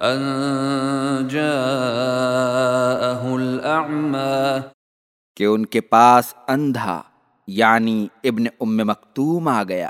ان جاءه الاعمى کہ ان کے پاس اندھا یعنی ابن ام مکتوم آ گیا۔